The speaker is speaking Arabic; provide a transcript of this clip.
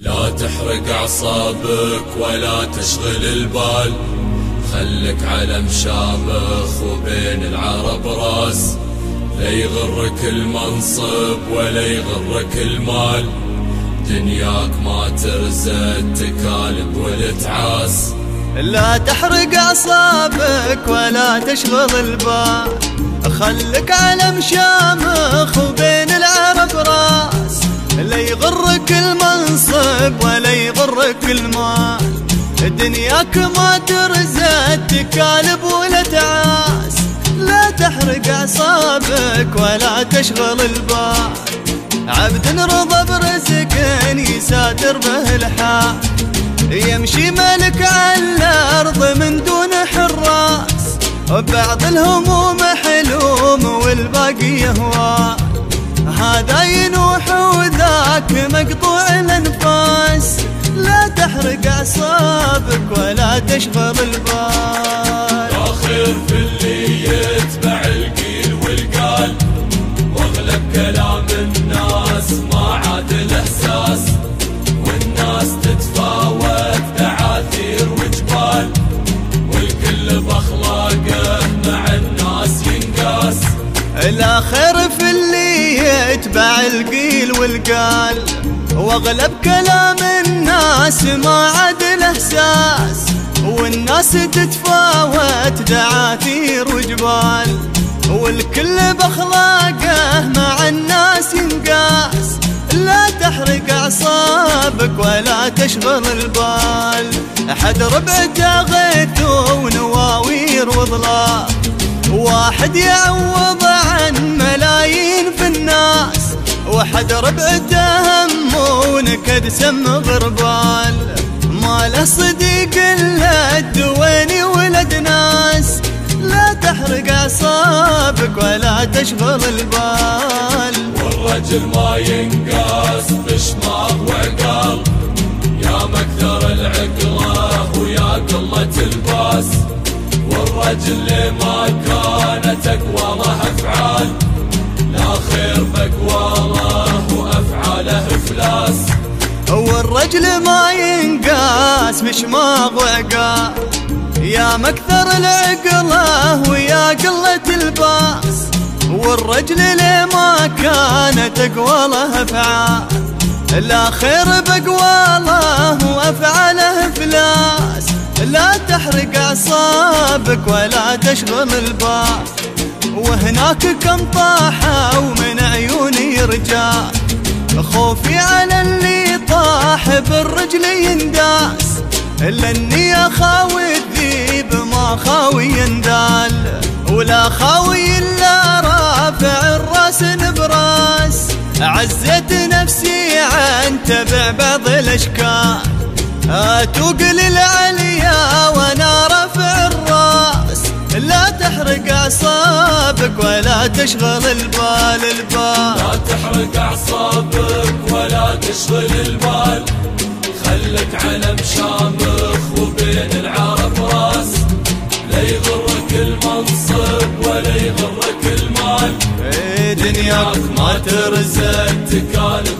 لا تحرق أعصابك ولا تشغل البال. خلك على مشامخ وبين العرب راس. لا يغرك المنصب ولا يغرك المال. دنياك ما ترزد تكالب والتعاس. لا تحرق أعصابك ولا تشغل البال. خلك على مشامخ وبين العرب راس. لا يغرك المنصب ولا يغرك المال. دنياك ما ترزد تكالب ولا تعاس. لا تحرق أعصابك ولا تشغل البال. عبد رضى برزق يساتر به الحال. يمشي ملك على الأرض من دون حراس. وبعض الهموم حلوم والباقي يهوى. هذا ينوح وذاك مقطوع الانفاس لا تحرق أعصابك ولا تشغل البال. يا خير في اللي يتبع القيل والقال واغلب كلام الناس ما عاد الإحساس. والناس تتفاوت تعاثير وجبال والكل بأخلاقه مع الناس ينقاس. خير في اللي يتبع القيل والقال. واغلب كلام الناس ما عاد الاحساس والناس تتفاوت دعاثير وجبال والكل بأخلاقه مع الناس ينقاس. لا تحرق أعصابك ولا تشغل البال أحد ربعته غيث ونواوير وظلال. واحد يعوض عن ملايين في الناس وحد ربعته ونكد سم غربال ما له صديق إلا الدويني ولد ناس. لا تحرق أعصابك ولا تشغل البال. والرجل ما ينقاس بشماغ وعقال يا مكثر العقله ويا قلة الباس. والرجل ما كانت اقواله والرجل ما ينقاس مشماغ وعقال يا مكثر العقله ويا قلة الباس والرجل اللي ما كانت اقواله افعال لا خير بقواله وأفعاله افلاس لا تحرق أعصابك ولا تشغل البال وهناك كم طاحوا من عيوني رجال خوفي على اللي ينداس إلا إني اخاوي الذيب ما خاوي يندال ولا خاوي إلا رافع الرأس نبراس. عزت نفسي عن تبع بعض الأشكال اتوق للعليا وأنا رافع الرأس. لا تحرق أعصابك ولا تشغل البال البال. لا تحرق أعصابك ولا تشغل البال. خلك على مشامخ وبين العرب راس. لا يغرك المنصب ولا يغرك المال. إيه دنياك ما ترزق تكالب